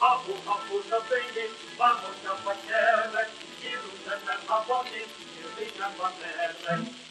abu na beinin, vamos a paquere, ilu na na aboni, ilu na paquere,